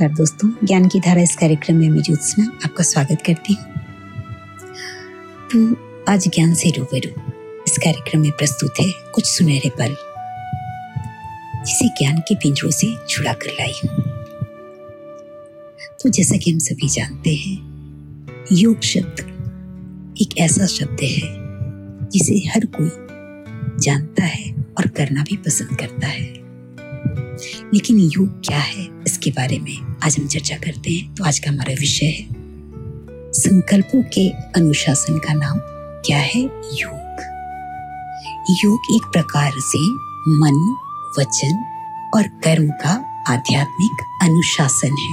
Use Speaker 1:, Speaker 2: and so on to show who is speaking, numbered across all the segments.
Speaker 1: नमस्कार दोस्तों, ज्ञान की धारा इस कार्यक्रम में मैं ज्योत्सना आपका स्वागत करती हूँ। तो आज ज्ञान से रूबरू इस कार्यक्रम में प्रस्तुत है कुछ सुनहरे पल, जिसे ज्ञान के पिंजरों से छुड़ा कर लाई हूँ। तो जैसा कि हम सभी जानते हैं, योग शब्द एक ऐसा शब्द है, जिसे हर कोई जानता है और करना भी पसंद करता है। लेकिन योग क्या है? इसके बारे में आज हम चर्चा करते हैं। तो आज का हमारा विषय है, संकल्पों के अनुशासन का नाम क्या है? योग। योग एक प्रकार से मन, वचन और कर्म का आध्यात्मिक अनुशासन है।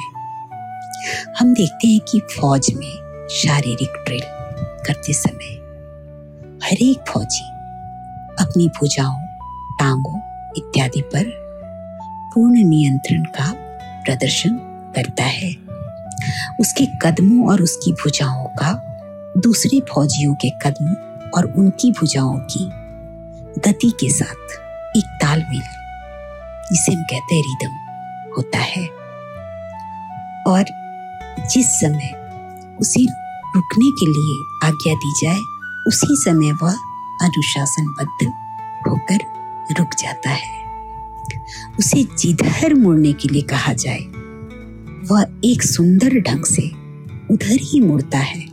Speaker 1: हम देखते हैं कि फौज में शारीरिक ड्रिल करते समय हर एक फौजी अपनी भुजाओं, टांगों इत्यादि पर पूर्ण नियंत्रण का प्रदर्शन करता है। उसके कदमों और उसकी भुजाओं का, दूसरे फौजियों के कदमों और उनकी भुजाओं की गति के साथ एक तालमेल, जिसे हम कहते हैं रिदम, होता है। और जिस समय उसे रुकने के लिए आज्ञा दी जाए, उसी समय वह अनुशासनबद्ध होकर रुक जाता है। उसे जिधर मुड़ने के लिए कहा जाए, वह एक सुंदर ढंग से उधर ही मुड़ता है।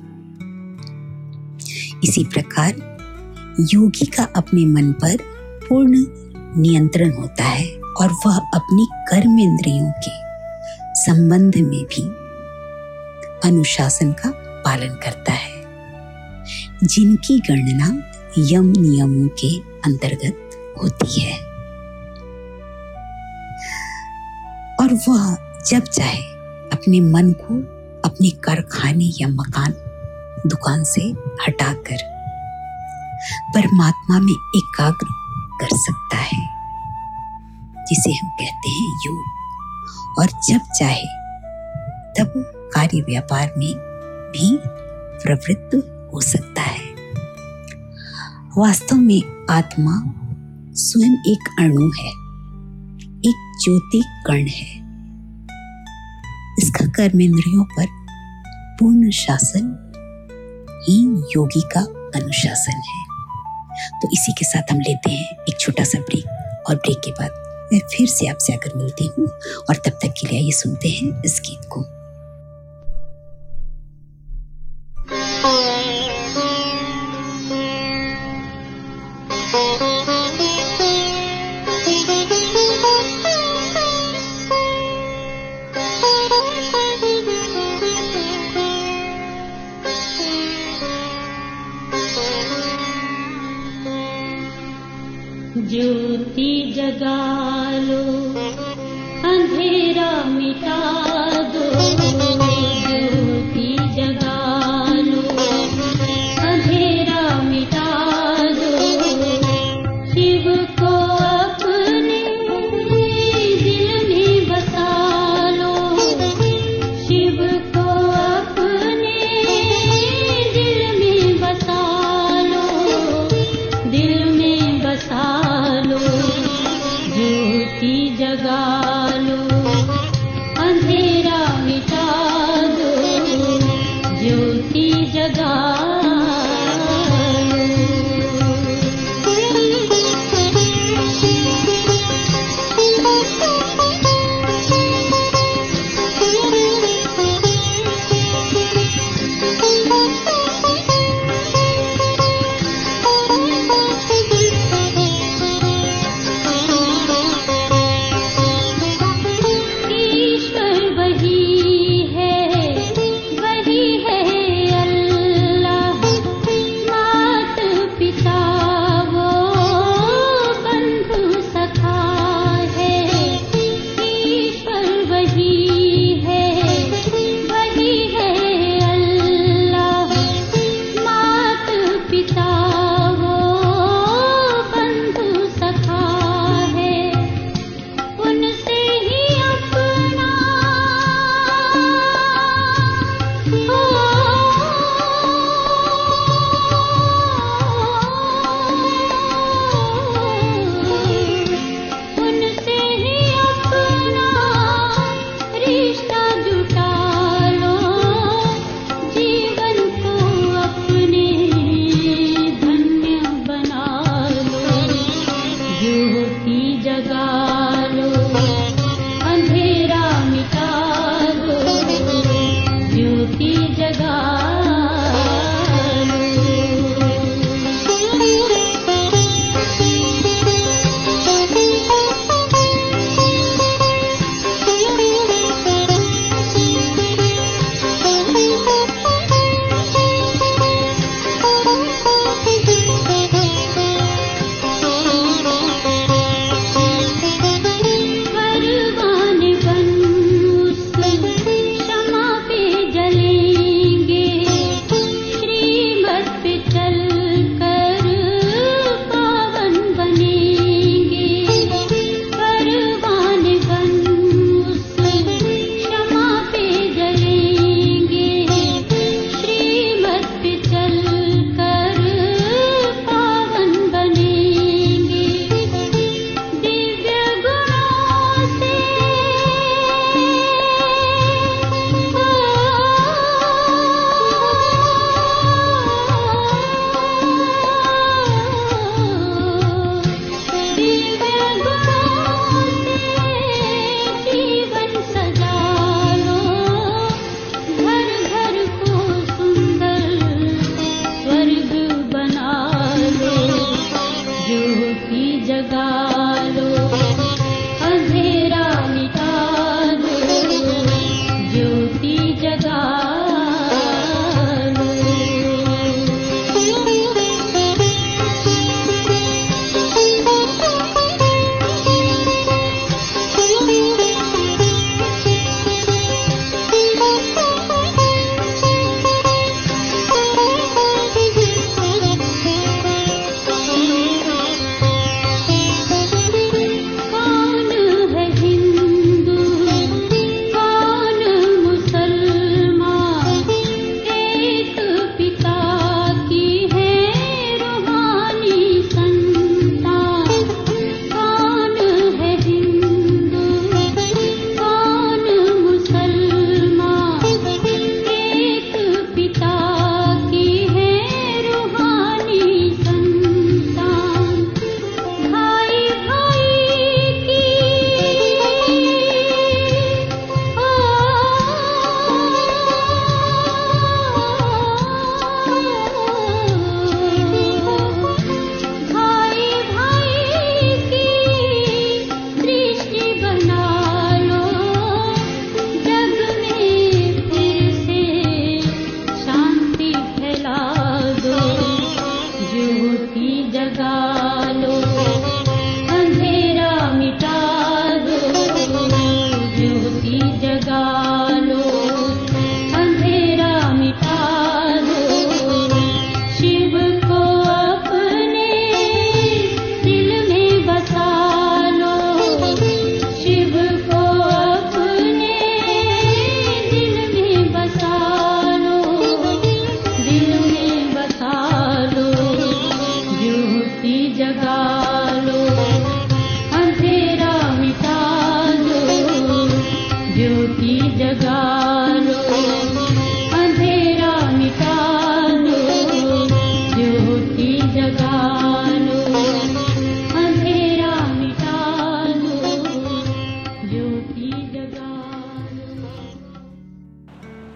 Speaker 1: इसी प्रकार योगी का अपने मन पर पूर्ण नियंत्रण होता है और वह अपनी कर्म इंद्रियों के संबंध में भी अनुशासन का पालन करता है, जिनकी गणना यम नियमों के अंतर्गत होती है। और वह जब चाहे अपने मन को अपने कारखाने या मकान, दुकान से हटाकर परमात्मा में एकाग्र कर सकता है, जिसे हम कहते हैं योग। और जब चाहे तब कार्य व्यापार में भी प्रवृत्त हो सकता है। वास्तव में आत्मा स्वयं एक अणु है, एक ज्योति कर्ण है। इसका कर्म इंद्रियों पर पूर्ण शासन ही योगी का अनुशासन है। तो इसी के साथ हम लेते हैं एक छोटा सा ब्रेक और ब्रेक के बाद मैं फिर से आपसे आकर मिलती हूँ और तब तक के लिए ये सुनते हैं इस गीत को।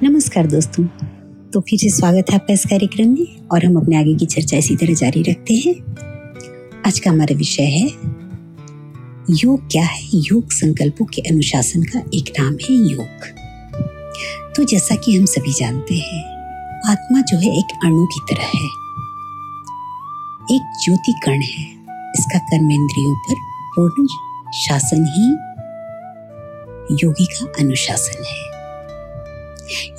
Speaker 1: नमस्कार दोस्तों। तो फिर से स्वागत है आपका इस कार्यक्रम में और हम अपने आगे की चर्चा इसी तरह जारी रखते हैं। आज का हमारा विषय है, योग क्या है? योग संकल्पों के अनुशासन का एक नाम है योग। तो जैसा कि हम सभी जानते हैं, आत्मा जो है एक अणु की तरह है। एक ज्योति कण है, इसका कर्मेंद्रियों पर पूर्ण शासन ही योगी का अनुशासन है।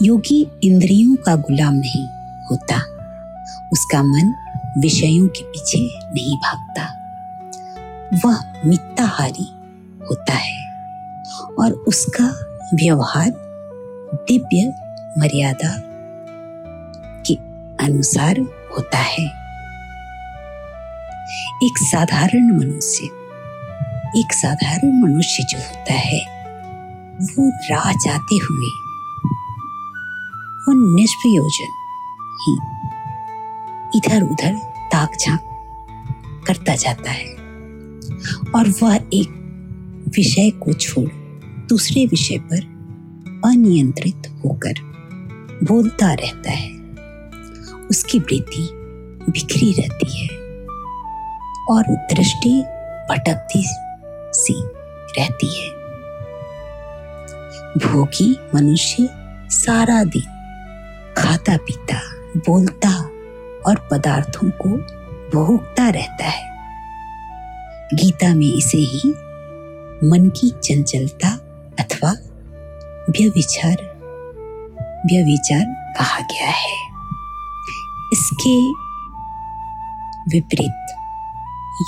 Speaker 1: योगी इंद्रियों का गुलाम नहीं होता। उसका मन विषयों के पीछे नहीं भागता। वह मित्ताहारी होता है और उसका व्यवहार दिव्य मर्यादा के अनुसार होता है। एक साधारण मनुष्य, एक साधारण मनुष्य जो होता है, वो राह जाते हुए वो निष्प्रयोजन। ही। इधर उधर ताक झाँक करता जाता है। और वह एक विषय को छोड़ दूसरे विषय पर अनियंत्रित होकर बोलता रहता है। उसकी वृत्ति बिखरी रहती है और दृष्टि भटकती सी रहती है। भोगी मनुष्य सारा दिन खाता पीता बोलता और पदार्थों को भोगता रहता है। गीता में इसे ही मन की चंचलता अथवा व्यविचार व्यविचार कहा गया है। इसके विपरीत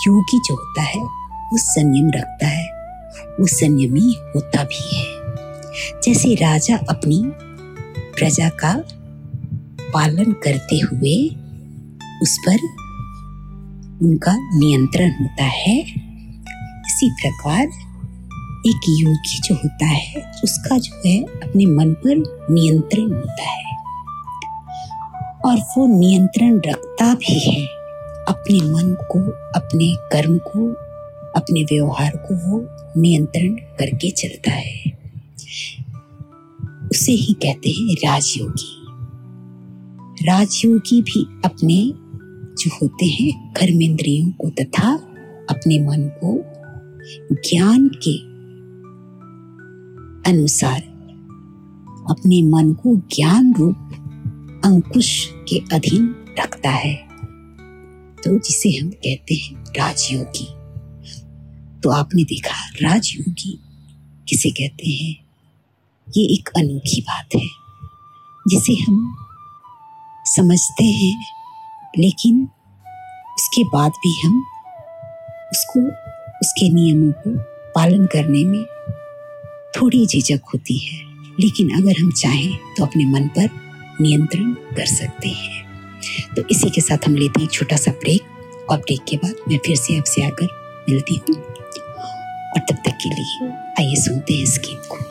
Speaker 1: योगी जो होता है, वो संयम रखता है, वो संयमी होता भी है। जैसे राजा अपनी प्रजा का पालन करते हुए उस पर उनका नियंत्रण होता है। इसी प्रकार एक योगी जो होता है, उसका जो है अपने मन पर नियंत्रण होता है। और वो नियंत्रण रखता भी है। अपने मन को, अपने कर्म को, अपने व्यवहार को वो नियंत्रण करके चलता है। उसे ही कहते हैं राजयोगी। राजयोगी भी अपने जो होते हैं कर्मेंद्रियों को तथा अपने मन को ज्ञान के अनुसार अपने मन को ज्ञान रूप अंकुश के अधीन रखता है। तो जिसे हम कहते हैं राजयोगी। तो आपने देखा राजयोगी किसे कहते हैं? ये एक अनोखी बात है, जिसे हम समझते हैं, लेकिन उसके बाद भी हम उसको, उसके नियमों को पालन करने में थोड़ी झिझक होती है। लेकिन अगर हम चाहें तो अपने मन पर नियंत्रण कर सकते हैं। तो इसी के साथ हम लेते हैं छोटा सा ब्रेक। और ब्रेक के बाद मैं फिर से आपसे आकर मिलती हूँ। और तब तक के लिए आइए सुनते हैं इस गीत को।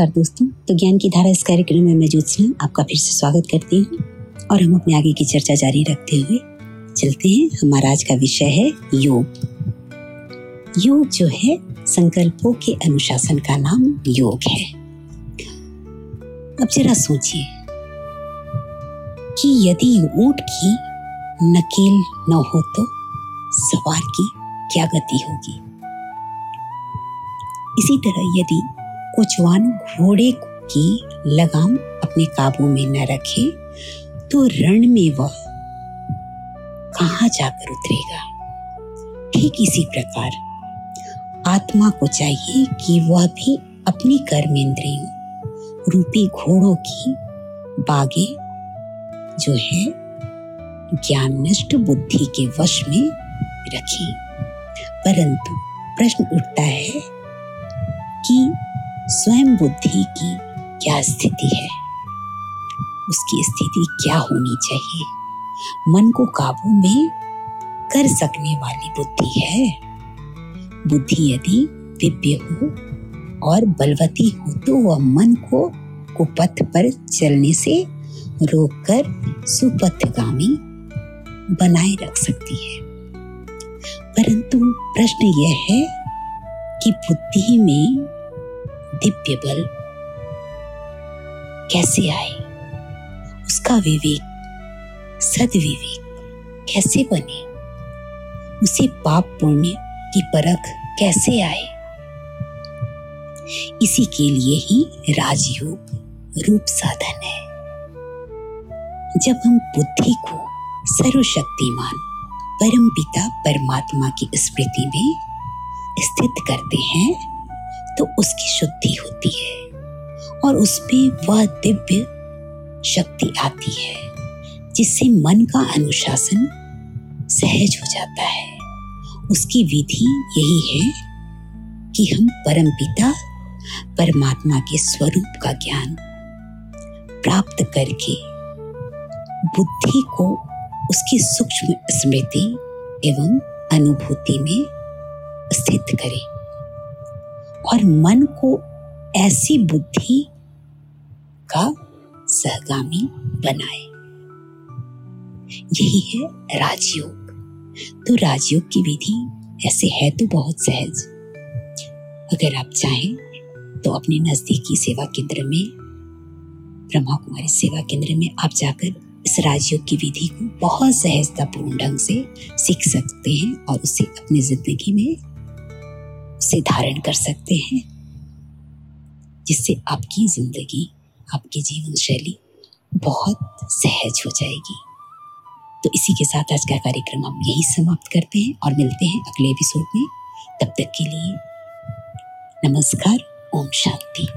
Speaker 1: नमस्कार दोस्तों। तो ज्ञान की धारा इस कार्यक्रम में मैं ज्योत्सना आपका फिर से स्वागत करती हूँ और हम अपने आगे की चर्चा जारी रखते हुए चलते हैं। हमारा आज का विषय है योग। योग जो है, संकल्पों के अनुशासन का नाम योग है। अब जरा सोचिए कि यदि ऊँट की नकेल न हो तो सवार की क्या गति होगी? इसी तरह यदि कुचवान घोड़े की लगाम अपने काबू में न रखे तो रण में वह कहा जाकर उतरेगा? ठीक इसी प्रकार, आत्मा को चाहिए कि वह भी अपनी कर्मेंद्रियों, रूपी घोड़ों की बागे, जो है ज्ञान नष्ट बुद्धि के वश में रखी। परंतु प्रश्न उठता है कि स्वयं बुद्धि की क्या स्थिति है? उसकी स्थिति क्या होनी चाहिए? मन को काबू में कर सकने वाली बुद्धि है। बुद्धि यदि दिव्य हो और बलवती हो तो वह मन को कुपथ पर चलने से रोककर सुपथगामी बनाए रख सकती है। परंतु प्रश्न यह है कि बुद्धि में दिव्य बल कैसे आए? उसका विवेक, सदविवेक कैसे बने? उसे पाप पुण्य की परख कैसे आए? इसी के लिए ही राजयोग रूप साधन है। जब हम बुद्धि को सर्वशक्तिमान परम पिता परमात्मा की स्मृति में स्थित करते हैं तो उसकी शुद्धि होती है और उसमें वह दिव्य शक्ति आती है, जिससे मन का अनुशासन सहज हो जाता है। उसकी विधि यही है कि हम परम पिता, परमात्मा के स्वरूप का ज्ञान प्राप्त करके बुद्धि को उसकी सूक्ष्म स्मृति एवं अनुभूति में स्थित करें। और मन को ऐसी बुद्धि का सहगामी बनाए। यही है राजयोग। तो राजयोग की विधि ऐसे है तो बहुत सहज। अगर आप चाहें तो अपने नजदीकी सेवा केंद्र में, ब्रह्मा कुमारी सेवा केंद्र में आप जाकर इस राजयोग की विधि को बहुत सहजतापूर्ण ढंग से सीख सकते हैं और उसे अपनी ज़िंदगी में उसे धारण कर सकते हैं, जिससे आपकी ज़िंदगी, आपकी जीवन शैली बहुत सहज हो जाएगी। तो इसी के साथ आज का कार्यक्रम हम यही समाप्त करते हैं और मिलते हैं अगले एपिसोड में। तब तक के लिए नमस्कार, ओम शांति।